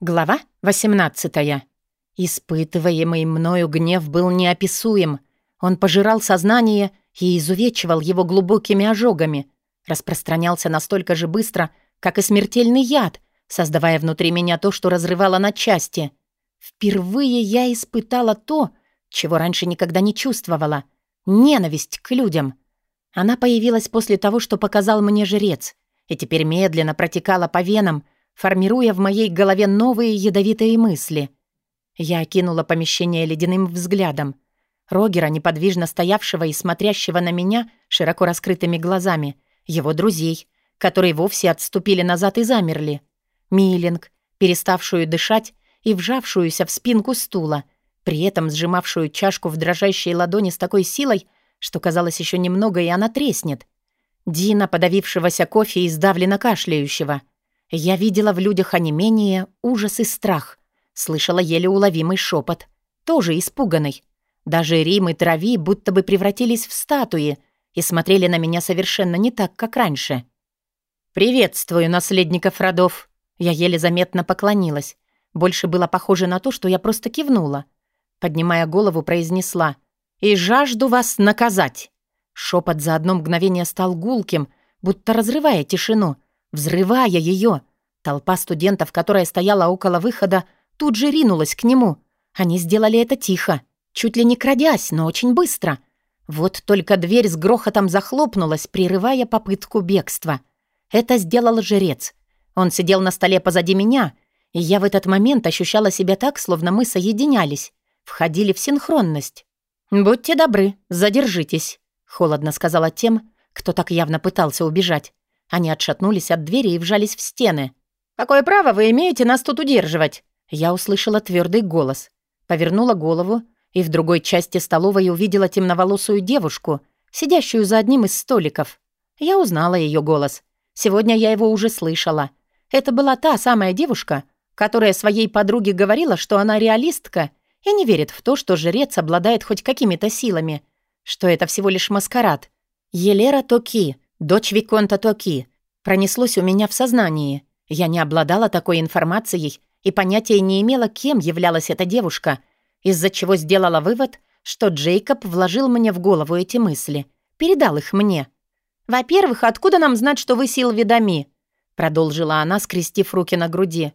Глава 18. Испытываемый мною гнев был неописуем. Он пожирал сознание и изувечивал его глубокими ожогами. Распространялся настолько же быстро, как и смертельный яд, создавая внутри меня то, что разрывало на части. Впервые я испытала то, чего раньше никогда не чувствовала — ненависть к людям. Она появилась после того, что показал мне жрец, и теперь медленно протекала по венам — формируя в моей голове новые ядовитые мысли. Я окинула помещение ледяным взглядом. Рогера, неподвижно стоявшего и смотрящего на меня широко раскрытыми глазами, его друзей, которые вовсе отступили назад и замерли. Милинг, переставшую дышать и вжавшуюся в спинку стула, при этом сжимавшую чашку в дрожащей ладони с такой силой, что казалось еще немного, и она треснет. Дина, подавившегося кофе и сдавленно кашляющего — я видела в людях онемение, ужас и страх. Слышала еле уловимый шепот, тоже испуганный. Даже Рим и Трави будто бы превратились в статуи и смотрели на меня совершенно не так, как раньше. «Приветствую, наследников родов!» Я еле заметно поклонилась. Больше было похоже на то, что я просто кивнула. Поднимая голову, произнесла «И жажду вас наказать!» Шепот за одно мгновение стал гулким, будто разрывая тишину — взрывая ее. Толпа студентов, которая стояла около выхода, тут же ринулась к нему. Они сделали это тихо, чуть ли не крадясь, но очень быстро. Вот только дверь с грохотом захлопнулась, прерывая попытку бегства. Это сделал жрец. Он сидел на столе позади меня, и я в этот момент ощущала себя так, словно мы соединялись, входили в синхронность. «Будьте добры, задержитесь», — холодно сказала тем, кто так явно пытался убежать. Они отшатнулись от двери и вжались в стены. «Какое право вы имеете нас тут удерживать?» Я услышала твердый голос. Повернула голову и в другой части столовой увидела темноволосую девушку, сидящую за одним из столиков. Я узнала ее голос. Сегодня я его уже слышала. Это была та самая девушка, которая своей подруге говорила, что она реалистка и не верит в то, что жрец обладает хоть какими-то силами, что это всего лишь маскарад. Елера Токи — Дочь Виконта Токи. Пронеслось у меня в сознании. Я не обладала такой информацией и понятия не имела, кем являлась эта девушка, из-за чего сделала вывод, что Джейкоб вложил мне в голову эти мысли, передал их мне. «Во-первых, откуда нам знать, что вы сил видами?» продолжила она, скрестив руки на груди.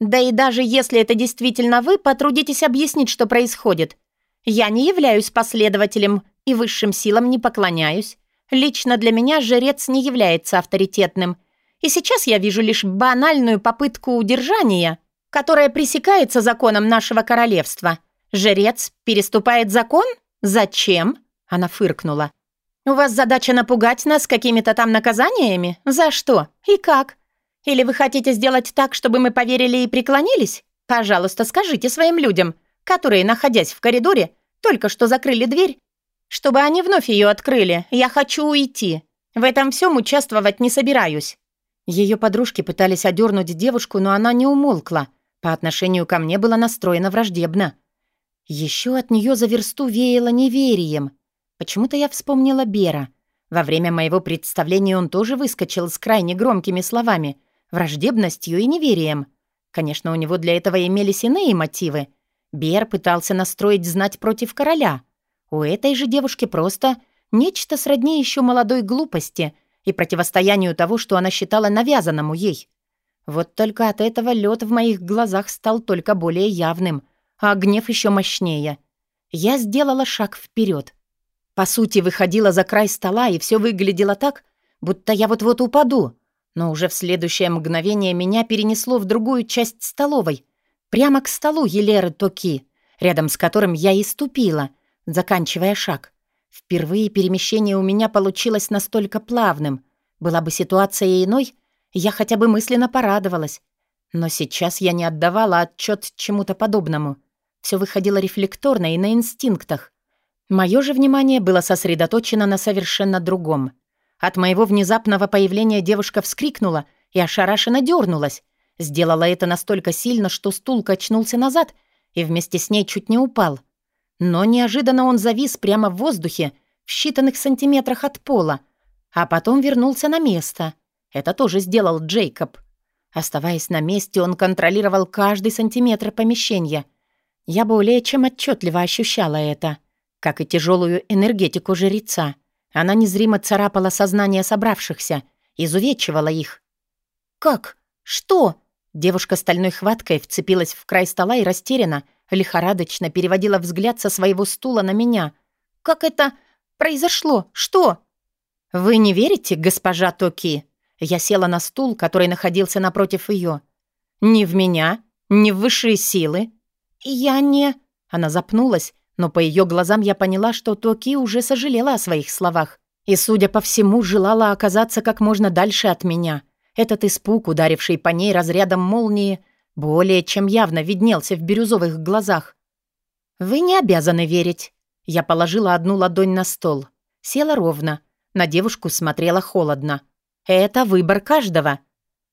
«Да и даже если это действительно вы, потрудитесь объяснить, что происходит. Я не являюсь последователем и высшим силам не поклоняюсь. Лично для меня жрец не является авторитетным. И сейчас я вижу лишь банальную попытку удержания, которая пресекается законом нашего королевства. Жрец переступает закон? Зачем? Она фыркнула. У вас задача напугать нас какими-то там наказаниями? За что? И как? Или вы хотите сделать так, чтобы мы поверили и преклонились? Пожалуйста, скажите своим людям, которые, находясь в коридоре, только что закрыли дверь чтобы они вновь ее открыли. Я хочу уйти. В этом всем участвовать не собираюсь». Ее подружки пытались одернуть девушку, но она не умолкла. По отношению ко мне была настроена враждебно. Еще от нее за версту веяло неверием. Почему-то я вспомнила Бера. Во время моего представления он тоже выскочил с крайне громкими словами, враждебностью и неверием. Конечно, у него для этого имелись иные мотивы. Бер пытался настроить знать против короля — у этой же девушки просто нечто сродни еще молодой глупости и противостоянию того, что она считала навязанному ей. Вот только от этого лед в моих глазах стал только более явным, а гнев еще мощнее. Я сделала шаг вперед. По сути, выходила за край стола, и все выглядело так, будто я вот-вот упаду. Но уже в следующее мгновение меня перенесло в другую часть столовой, прямо к столу Елеры Токи, рядом с которым я и ступила — заканчивая шаг. Впервые перемещение у меня получилось настолько плавным. Была бы ситуация иной, я хотя бы мысленно порадовалась. Но сейчас я не отдавала отчет чему-то подобному. Все выходило рефлекторно и на инстинктах. Мое же внимание было сосредоточено на совершенно другом. От моего внезапного появления девушка вскрикнула и ошарашенно дернулась. Сделала это настолько сильно, что стул качнулся назад и вместе с ней чуть не упал. Но неожиданно он завис прямо в воздухе, в считанных сантиметрах от пола, а потом вернулся на место. Это тоже сделал Джейкоб. Оставаясь на месте, он контролировал каждый сантиметр помещения. Я более чем отчетливо ощущала это, как и тяжелую энергетику жреца. Она незримо царапала сознание собравшихся, изувечивала их. «Как? Что?» Девушка стальной хваткой вцепилась в край стола и растерянно, лихорадочно переводила взгляд со своего стула на меня. «Как это произошло? Что?» «Вы не верите, госпожа Токи?» Я села на стул, который находился напротив ее. «Ни в меня, ни в высшие силы». «Я не...» Она запнулась, но по ее глазам я поняла, что Токи уже сожалела о своих словах и, судя по всему, желала оказаться как можно дальше от меня. Этот испуг, ударивший по ней разрядом молнии, более чем явно виднелся в бирюзовых глазах. «Вы не обязаны верить». Я положила одну ладонь на стол. Села ровно. На девушку смотрела холодно. Это выбор каждого.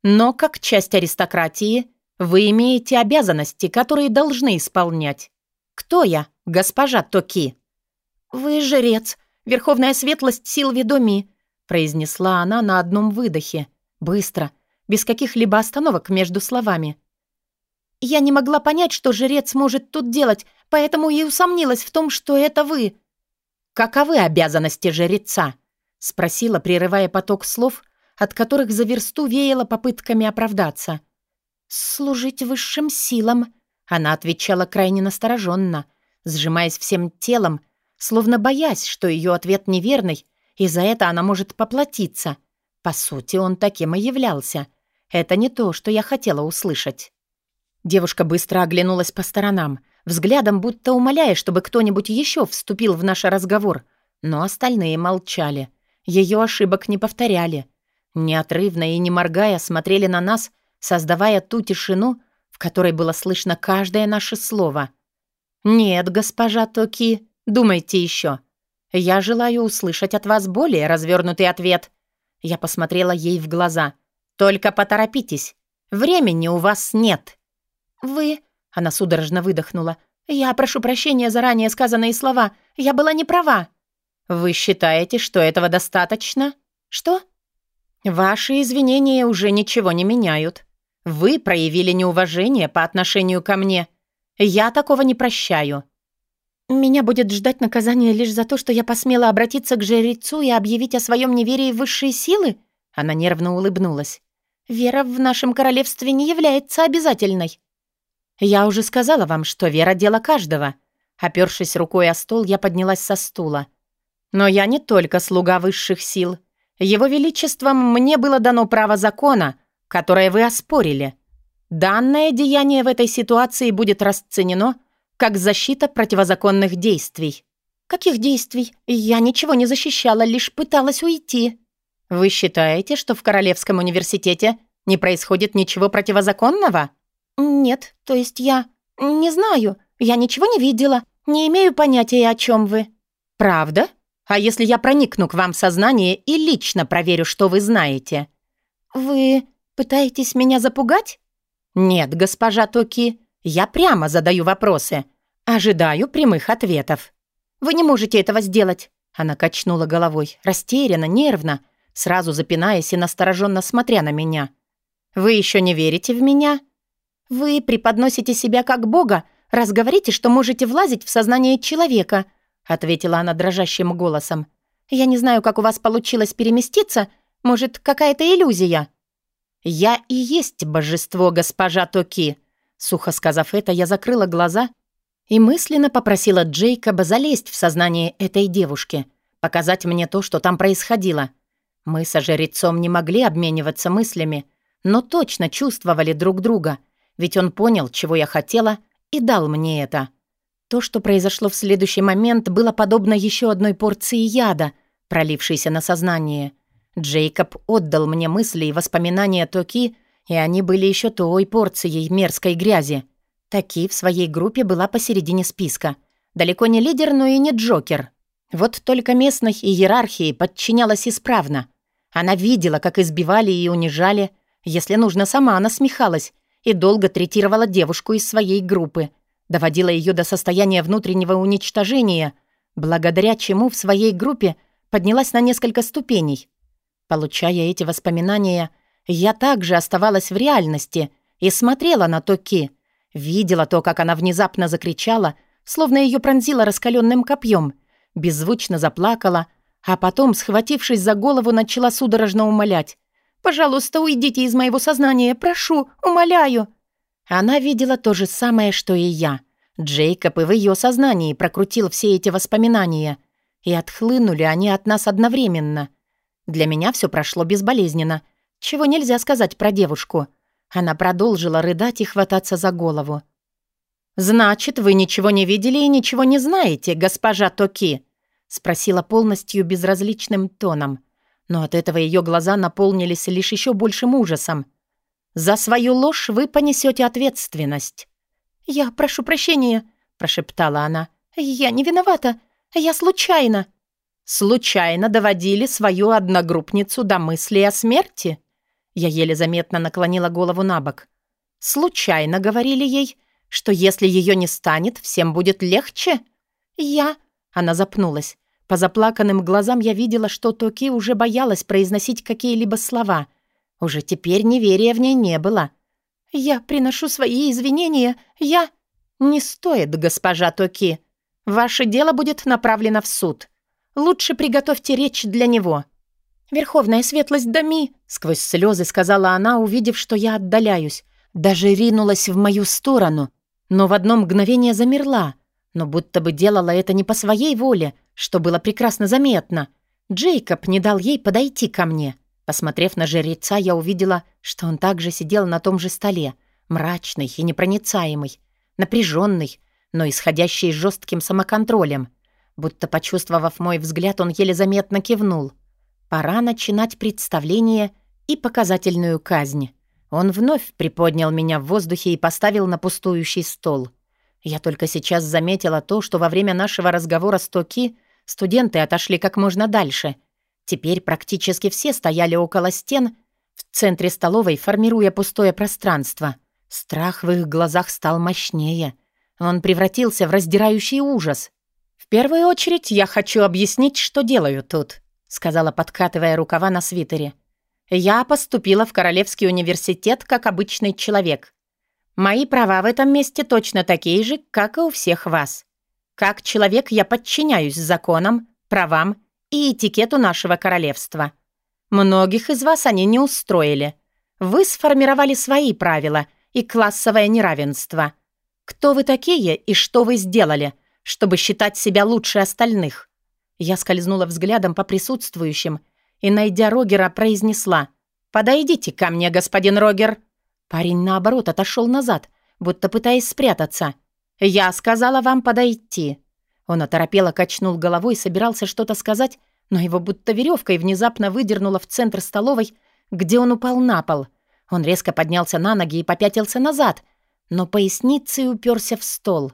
Но как часть аристократии вы имеете обязанности, которые должны исполнять. Кто я, госпожа Токи? Вы жрец, верховная светлость сил ведоми, произнесла она на одном выдохе, быстро, без каких-либо остановок между словами. Я не могла понять, что жрец может тут делать, поэтому и усомнилась в том, что это вы. Каковы обязанности жреца? спросила, прерывая поток слов, от которых за версту веяло попытками оправдаться. «Служить высшим силам», — она отвечала крайне настороженно, сжимаясь всем телом, словно боясь, что ее ответ неверный, и за это она может поплатиться. По сути, он таким и являлся. Это не то, что я хотела услышать. Девушка быстро оглянулась по сторонам, взглядом будто умоляя, чтобы кто-нибудь еще вступил в наш разговор, но остальные молчали. Ее ошибок не повторяли. Неотрывно и не моргая смотрели на нас, создавая ту тишину, в которой было слышно каждое наше слово. «Нет, госпожа Токи, думайте еще. Я желаю услышать от вас более развернутый ответ». Я посмотрела ей в глаза. «Только поторопитесь. Времени у вас нет». «Вы...» — она судорожно выдохнула. «Я прошу прощения за ранее сказанные слова. Я была не права». «Вы считаете, что этого достаточно?» «Что?» «Ваши извинения уже ничего не меняют. Вы проявили неуважение по отношению ко мне. Я такого не прощаю». «Меня будет ждать наказание лишь за то, что я посмела обратиться к жрецу и объявить о своем неверии в высшие силы?» Она нервно улыбнулась. «Вера в нашем королевстве не является обязательной». «Я уже сказала вам, что вера — дело каждого». Опёршись рукой о стол, я поднялась со стула. «Но я не только слуга высших сил». Его Величеством мне было дано право закона, которое вы оспорили. Данное деяние в этой ситуации будет расценено как защита противозаконных действий. Каких действий? Я ничего не защищала, лишь пыталась уйти. Вы считаете, что в Королевском университете не происходит ничего противозаконного? Нет, то есть я не знаю. Я ничего не видела. Не имею понятия, о чем вы. Правда? А если я проникну к вам в сознание и лично проверю, что вы знаете?» «Вы пытаетесь меня запугать?» «Нет, госпожа Токи, я прямо задаю вопросы. Ожидаю прямых ответов». «Вы не можете этого сделать», — она качнула головой, растерянно, нервно, сразу запинаясь и настороженно смотря на меня. «Вы еще не верите в меня?» «Вы преподносите себя как бога, раз говорите, что можете влазить в сознание человека», — ответила она дрожащим голосом. «Я не знаю, как у вас получилось переместиться. Может, какая-то иллюзия?» «Я и есть божество, госпожа Токи». Сухо сказав это, я закрыла глаза и мысленно попросила Джейкоба залезть в сознание этой девушки, показать мне то, что там происходило. Мы со жрецом не могли обмениваться мыслями, но точно чувствовали друг друга, ведь он понял, чего я хотела, и дал мне это. То, что произошло в следующий момент, было подобно еще одной порции яда, пролившейся на сознание. Джейкоб отдал мне мысли и воспоминания Токи, и они были еще той порцией мерзкой грязи. Токи в своей группе была посередине списка. Далеко не лидер, но и не Джокер. Вот только местной иерархии подчинялась исправно. Она видела, как избивали и унижали. Если нужно, сама она смехалась и долго третировала девушку из своей группы — доводила ее до состояния внутреннего уничтожения, благодаря чему в своей группе поднялась на несколько ступеней. Получая эти воспоминания, Я также оставалась в реальности и смотрела на Токи. Видела то, как она внезапно закричала, словно ее пронзило раскаленным копьем, беззвучно заплакала, а потом, схватившись за голову, начала судорожно умолять. «Пожалуйста, уйдите из моего сознания, прошу, умоляю!» Она видела то же самое, что и я. Джейкоб и в ее сознании прокрутил все эти воспоминания. И отхлынули они от нас одновременно. Для меня все прошло безболезненно. Чего нельзя сказать про девушку. Она продолжила рыдать и хвататься за голову. «Значит, вы ничего не видели и ничего не знаете, госпожа Токи?» — спросила полностью безразличным тоном. Но от этого ее глаза наполнились лишь еще большим ужасом. «За свою ложь вы понесете ответственность». «Я прошу прощения», — прошептала она. «Я не виновата. Я случайно». «Случайно доводили свою одногруппницу до мысли о смерти?» Я еле заметно наклонила голову на бок. «Случайно говорили ей, что если ее не станет, всем будет легче?» «Я...» — она запнулась. По заплаканным глазам я видела, что Токи уже боялась произносить какие-либо слова. Уже теперь неверия в ней не было. «Я приношу свои извинения. Я...» «Не стоит, госпожа Токи. Ваше дело будет направлено в суд. Лучше приготовьте речь для него». «Верховная светлость Дами!» — сквозь слезы сказала она, увидев, что я отдаляюсь. Даже ринулась в мою сторону, но в одно мгновение замерла, но будто бы делала это не по своей воле, что было прекрасно заметно. Джейкоб не дал ей подойти ко мне. Посмотрев на жреца, я увидела, что он также сидел на том же столе, мрачный и непроницаемый, напряженный, но исходящий жестким самоконтролем. Будто почувствовав мой взгляд, он еле заметно кивнул. Пора начинать представление и показательную казнь. Он вновь приподнял меня в воздухе и поставил на пустующий стол. Я только сейчас заметила то, что во время нашего разговора с Токи студенты отошли как можно дальше. Теперь практически все стояли около стен, в центре столовой, формируя пустое пространство. Страх в их глазах стал мощнее. Он превратился в раздирающий ужас. «В первую очередь я хочу объяснить, что делаю тут», сказала, подкатывая рукава на свитере. Я поступила в Королевский университет как обычный человек. Мои права в этом месте точно такие же, как и у всех вас. Как человек я подчиняюсь законам, правам и этикету нашего королевства. Многих из вас они не устроили. Вы сформировали свои правила и классовое неравенство. Кто вы такие и что вы сделали, чтобы считать себя лучше остальных? Я скользнула взглядом по присутствующим и, найдя Рогера, произнесла «Подойдите ко мне, господин Рогер». Парень, наоборот, отошел назад, будто пытаясь спрятаться. «Я сказала вам подойти». Он оторопело качнул головой, собирался что-то сказать, но его будто веревкой внезапно выдернуло в центр столовой, где он упал на пол. Он резко поднялся на ноги и попятился назад, но поясницей уперся в стол.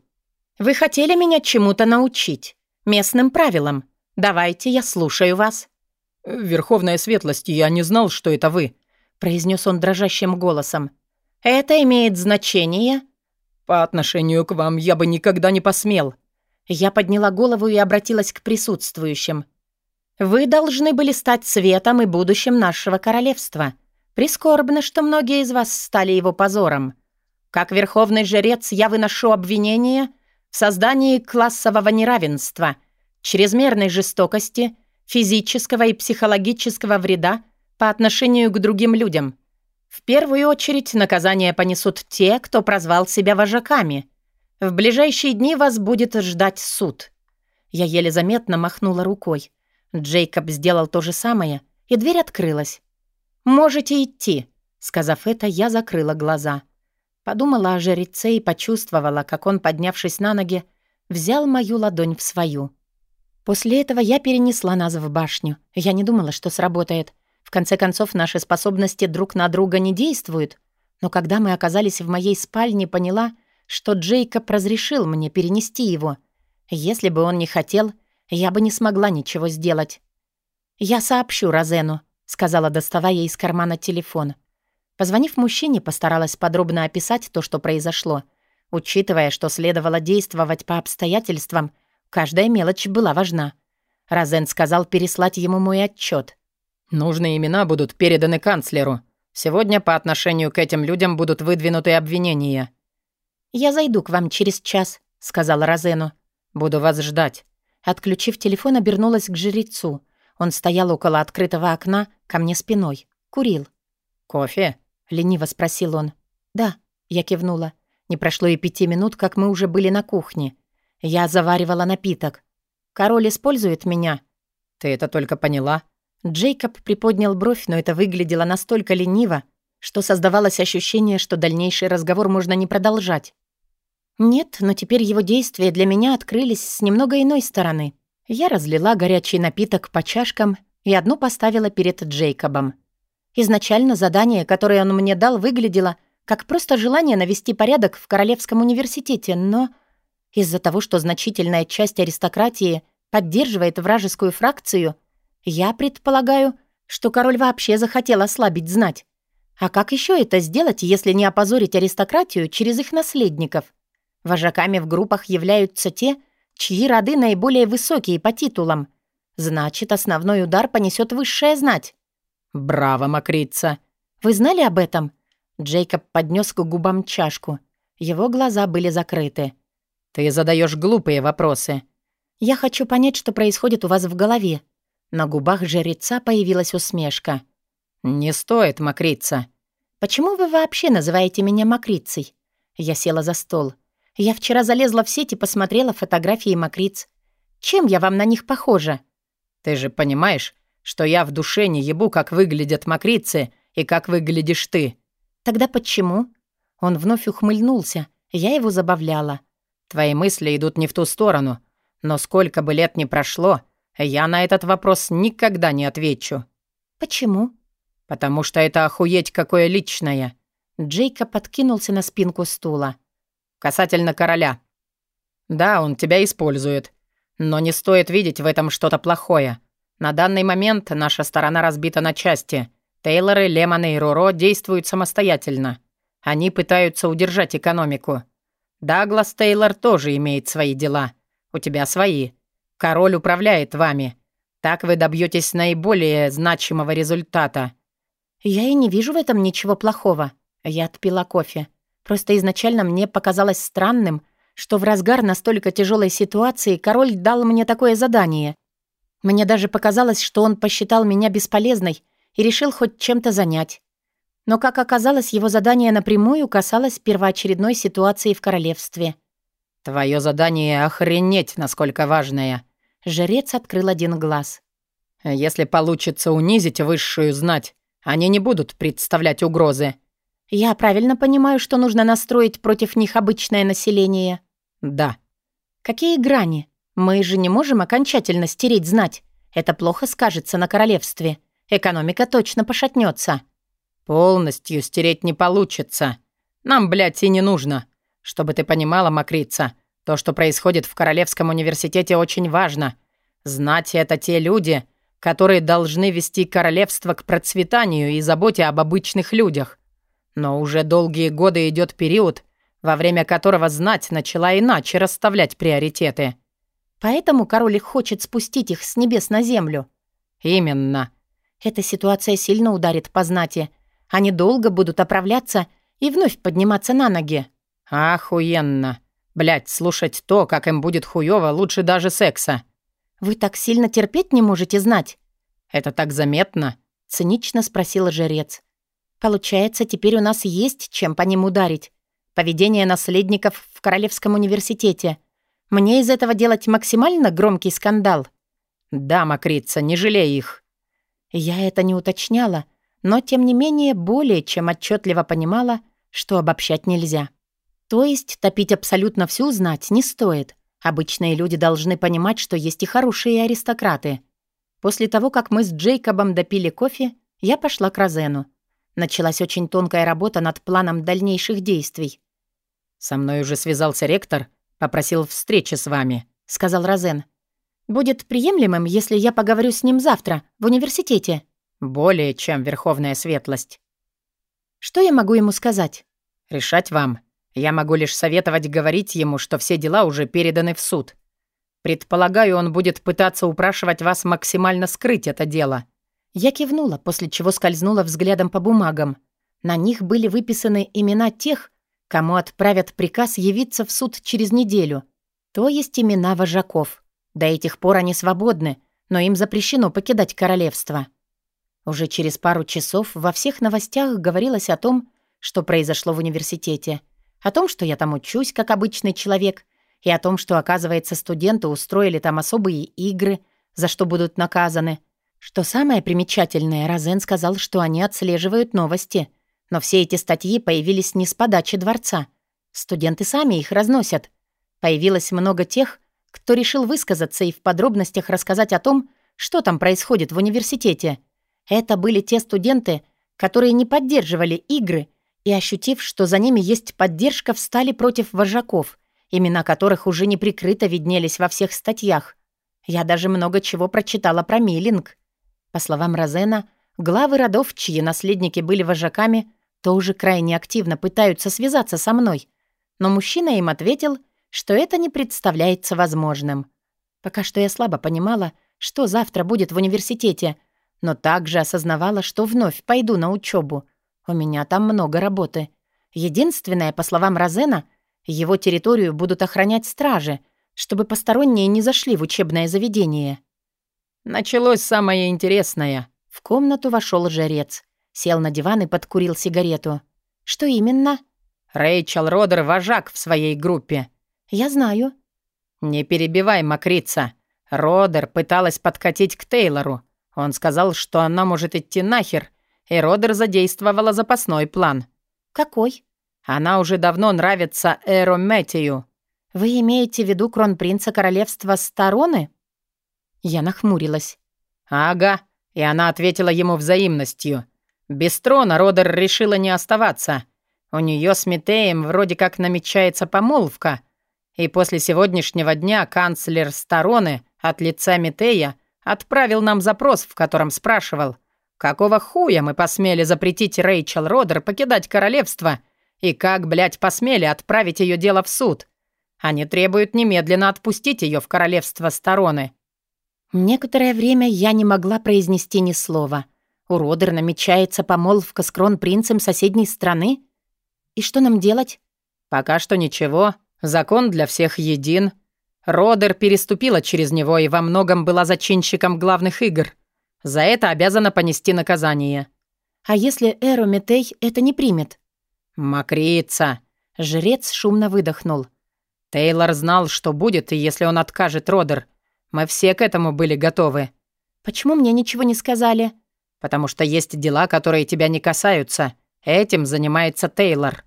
«Вы хотели меня чему-то научить? Местным правилам. Давайте, я слушаю вас». «Верховная светлость, я не знал, что это вы», — произнес он дрожащим голосом. «Это имеет значение?» «По отношению к вам я бы никогда не посмел». Я подняла голову и обратилась к присутствующим. «Вы должны были стать светом и будущим нашего королевства. Прискорбно, что многие из вас стали его позором. Как верховный жрец я выношу обвинение в создании классового неравенства, чрезмерной жестокости — физического и психологического вреда по отношению к другим людям. В первую очередь наказание понесут те, кто прозвал себя вожаками. В ближайшие дни вас будет ждать суд. Я еле заметно махнула рукой. Джейкоб сделал то же самое, и дверь открылась. «Можете идти», — сказав это, я закрыла глаза. Подумала о жреце и почувствовала, как он, поднявшись на ноги, взял мою ладонь в свою. После этого я перенесла нас в башню. Я не думала, что сработает. В конце концов, наши способности друг на друга не действуют. Но когда мы оказались в моей спальне, поняла, что Джейкоб разрешил мне перенести его. Если бы он не хотел, я бы не смогла ничего сделать. «Я сообщу Розену», — сказала, доставая из кармана телефон. Позвонив мужчине, постаралась подробно описать то, что произошло. Учитывая, что следовало действовать по обстоятельствам — Каждая мелочь была важна. Розен сказал переслать ему мой отчет. «Нужные имена будут переданы канцлеру. Сегодня по отношению к этим людям будут выдвинуты обвинения». «Я зайду к вам через час», — сказала Розену. «Буду вас ждать». Отключив телефон, обернулась к жрецу. Он стоял около открытого окна, ко мне спиной. Курил. «Кофе?» — лениво спросил он. «Да», — я кивнула. Не прошло и пяти минут, как мы уже были на кухне. Я заваривала напиток. «Король использует меня?» «Ты это только поняла?» Джейкоб приподнял бровь, но это выглядело настолько лениво, что создавалось ощущение, что дальнейший разговор можно не продолжать. Нет, но теперь его действия для меня открылись с немного иной стороны. Я разлила горячий напиток по чашкам и одну поставила перед Джейкобом. Изначально задание, которое он мне дал, выглядело как просто желание навести порядок в Королевском университете, но из-за того, что значительная часть аристократии поддерживает вражескую фракцию, я предполагаю, что король вообще захотел ослабить знать. А как еще это сделать, если не опозорить аристократию через их наследников? Вожаками в группах являются те, чьи роды наиболее высокие по титулам. Значит, основной удар понесет высшая знать. «Браво, Макрица!» «Вы знали об этом?» Джейкоб поднес к губам чашку. Его глаза были закрыты. «Ты задаешь глупые вопросы». «Я хочу понять, что происходит у вас в голове». На губах жреца появилась усмешка. «Не стоит мокриться». «Почему вы вообще называете меня мокрицей?» Я села за стол. Я вчера залезла в сеть и посмотрела фотографии мокриц. Чем я вам на них похожа? Ты же понимаешь, что я в душе не ебу, как выглядят мокрицы и как выглядишь ты. Тогда почему? Он вновь ухмыльнулся. Я его забавляла. Твои мысли идут не в ту сторону. Но сколько бы лет ни прошло, я на этот вопрос никогда не отвечу. Почему? Потому что это охуеть какое личное. Джейка подкинулся на спинку стула. Касательно короля. Да, он тебя использует. Но не стоит видеть в этом что-то плохое. На данный момент наша сторона разбита на части. Тейлоры, Лемоны и Руро действуют самостоятельно. Они пытаются удержать экономику. Даглас Тейлор тоже имеет свои дела. У тебя свои. Король управляет вами. Так вы добьетесь наиболее значимого результата. Я и не вижу в этом ничего плохого. Я отпила кофе. Просто изначально мне показалось странным, что в разгар настолько тяжелой ситуации король дал мне такое задание. Мне даже показалось, что он посчитал меня бесполезной и решил хоть чем-то занять. Но, как оказалось, его задание напрямую касалось первоочередной ситуации в королевстве. «Твое задание охренеть, насколько важное!» Жрец открыл один глаз. «Если получится унизить высшую знать, они не будут представлять угрозы. «Я правильно понимаю, что нужно настроить против них обычное население?» «Да». «Какие грани? Мы же не можем окончательно стереть знать. Это плохо скажется на королевстве. Экономика точно пошатнется». «Полностью стереть не получится. Нам, блядь, и не нужно. Чтобы ты понимала, Макрица, то, что происходит в Королевском университете, очень важно. Знать это те люди, которые должны вести королевство к процветанию и заботе об обычных людях. Но уже долгие годы идет период, во время которого знать начала иначе расставлять приоритеты. Поэтому король хочет спустить их с небес на землю. Именно. Эта ситуация сильно ударит по знати. Они долго будут оправляться и вновь подниматься на ноги. Охуенно. Блять, слушать то, как им будет хуёво, лучше даже секса. Вы так сильно терпеть не можете знать? Это так заметно? Цинично спросил жрец. Получается, теперь у нас есть чем по ним ударить. Поведение наследников в Королевском университете. Мне из этого делать максимально громкий скандал. Да, Макрица, не жалей их. Я это не уточняла, но тем не менее более чем отчетливо понимала, что обобщать нельзя. То есть топить абсолютно всю знать не стоит. Обычные люди должны понимать, что есть и хорошие аристократы. После того, как мы с Джейкобом допили кофе, я пошла к Розену. Началась очень тонкая работа над планом дальнейших действий. «Со мной уже связался ректор, попросил встречи с вами», — сказал Розен. «Будет приемлемым, если я поговорю с ним завтра, в университете?» «Более чем верховная светлость». «Что я могу ему сказать?» «Решать вам. Я могу лишь советовать говорить ему, что все дела уже переданы в суд. Предполагаю, он будет пытаться упрашивать вас максимально скрыть это дело. Я кивнула, после чего скользнула взглядом по бумагам. На них были выписаны имена тех, кому отправят приказ явиться в суд через неделю, то есть имена вожаков. До этих пор они свободны, но им запрещено покидать королевство. Уже через пару часов во всех новостях говорилось о том, что произошло в университете, о том, что я там учусь, как обычный человек, и о том, что, оказывается, студенты устроили там особые игры, за что будут наказаны. Что самое примечательное, Розен сказал, что они отслеживают новости, но все эти статьи появились не с подачи дворца. Студенты сами их разносят. Появилось много тех, кто решил высказаться и в подробностях рассказать о том, что там происходит в университете. Это были те студенты, которые не поддерживали игры и, ощутив, что за ними есть поддержка, встали против вожаков, имена которых уже неприкрыто виднелись во всех статьях. Я даже много чего прочитала про Миллинг. По словам Розена, главы родов, чьи наследники были вожаками, тоже крайне активно пытаются связаться со мной. Но мужчина им ответил, что это не представляется возможным. Пока что я слабо понимала, что завтра будет в университете, но также осознавала, что вновь пойду на учебу. У меня там много работы. Единственное, по словам Розена, его территорию будут охранять стражи, чтобы посторонние не зашли в учебное заведение. Началось самое интересное. В комнату вошел жрец. Сел на диван и подкурил сигарету. «Что именно?» «Рэйчел Родер — вожак в своей группе». «Я знаю». «Не перебивай, Макрица. Родер пыталась подкатить к Тейлору. Он сказал, что она может идти нахер, и Родер задействовала запасной план». «Какой?» «Она уже давно нравится Эро Мэтью». «Вы имеете в виду кронпринца королевства Стороны?» Я нахмурилась. «Ага», и она ответила ему взаимностью — без трона Родер решила не оставаться. У нее с Митеем вроде как намечается помолвка. И после сегодняшнего дня канцлер Стороны от лица Митея отправил нам запрос, в котором спрашивал, какого хуя мы посмели запретить Рэйчел Родер покидать королевство и как, блядь, посмели отправить ее дело в суд. Они требуют немедленно отпустить ее в королевство Стороны. Некоторое время я не могла произнести ни слова — у Родер намечается помолвка с кронпринцем соседней страны? И что нам делать? Пока что ничего. Закон для всех един. Родер переступила через него и во многом была зачинщиком главных игр. За это обязана понести наказание. А если Эро Метей это не примет? Макрица. Жрец шумно выдохнул. Тейлор знал, что будет, если он откажет Родер. Мы все к этому были готовы. Почему мне ничего не сказали? потому что есть дела, которые тебя не касаются. Этим занимается Тейлор».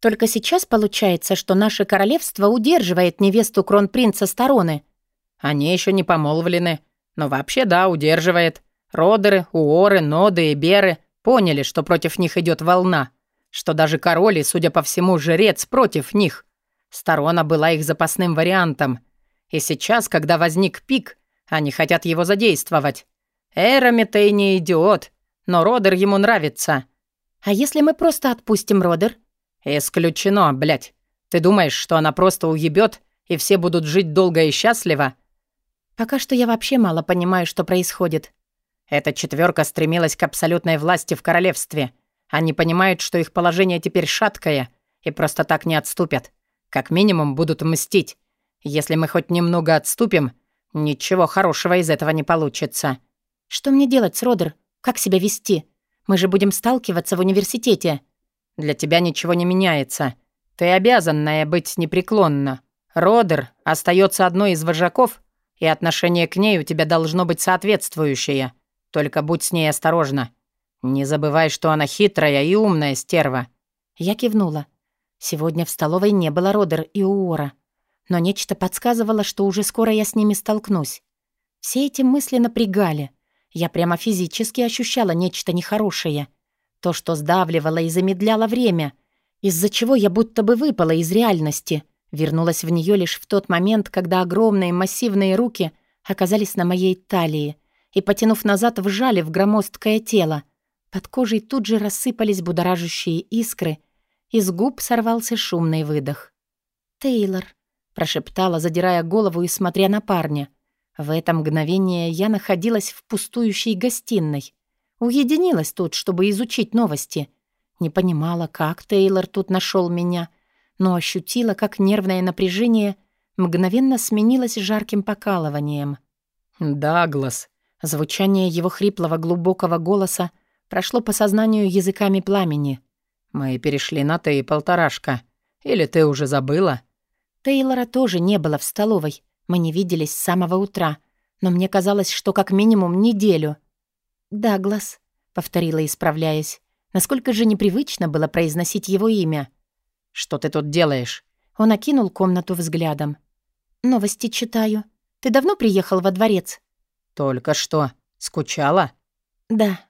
«Только сейчас получается, что наше королевство удерживает невесту кронпринца Стороны». «Они еще не помолвлены. Но вообще да, удерживает. Родеры, Уоры, Ноды и Беры поняли, что против них идет волна. Что даже король и, судя по всему, жрец против них. Сторона была их запасным вариантом. И сейчас, когда возник пик, они хотят его задействовать. Эромитей не идиот, но Родер ему нравится. А если мы просто отпустим Родер? Исключено, блядь. Ты думаешь, что она просто уебет, и все будут жить долго и счастливо? Пока что я вообще мало понимаю, что происходит. Эта четверка стремилась к абсолютной власти в королевстве. Они понимают, что их положение теперь шаткое, и просто так не отступят. Как минимум будут мстить. Если мы хоть немного отступим, ничего хорошего из этого не получится. «Что мне делать с Родер? Как себя вести? Мы же будем сталкиваться в университете». «Для тебя ничего не меняется. Ты обязанная быть непреклонна. Родер остается одной из вожаков, и отношение к ней у тебя должно быть соответствующее. Только будь с ней осторожна. Не забывай, что она хитрая и умная стерва». Я кивнула. Сегодня в столовой не было Родер и Уора. Но нечто подсказывало, что уже скоро я с ними столкнусь. Все эти мысли напрягали. Я прямо физически ощущала нечто нехорошее. То, что сдавливало и замедляло время, из-за чего я будто бы выпала из реальности, вернулась в нее лишь в тот момент, когда огромные массивные руки оказались на моей талии и, потянув назад, вжали в громоздкое тело. Под кожей тут же рассыпались будоражащие искры, из губ сорвался шумный выдох. «Тейлор», — прошептала, задирая голову и смотря на парня — в это мгновение я находилась в пустующей гостиной. Уединилась тут, чтобы изучить новости. Не понимала, как Тейлор тут нашел меня, но ощутила, как нервное напряжение мгновенно сменилось жарким покалыванием. «Даглас», Звучание его хриплого глубокого голоса прошло по сознанию языками пламени. «Мы перешли на «ты» полторашка. Или ты уже забыла?» Тейлора тоже не было в столовой. Мы не виделись с самого утра. Но мне казалось, что как минимум неделю. «Даглас», — повторила, исправляясь. Насколько же непривычно было произносить его имя. «Что ты тут делаешь?» Он окинул комнату взглядом. «Новости читаю. Ты давно приехал во дворец?» «Только что. Скучала?» «Да.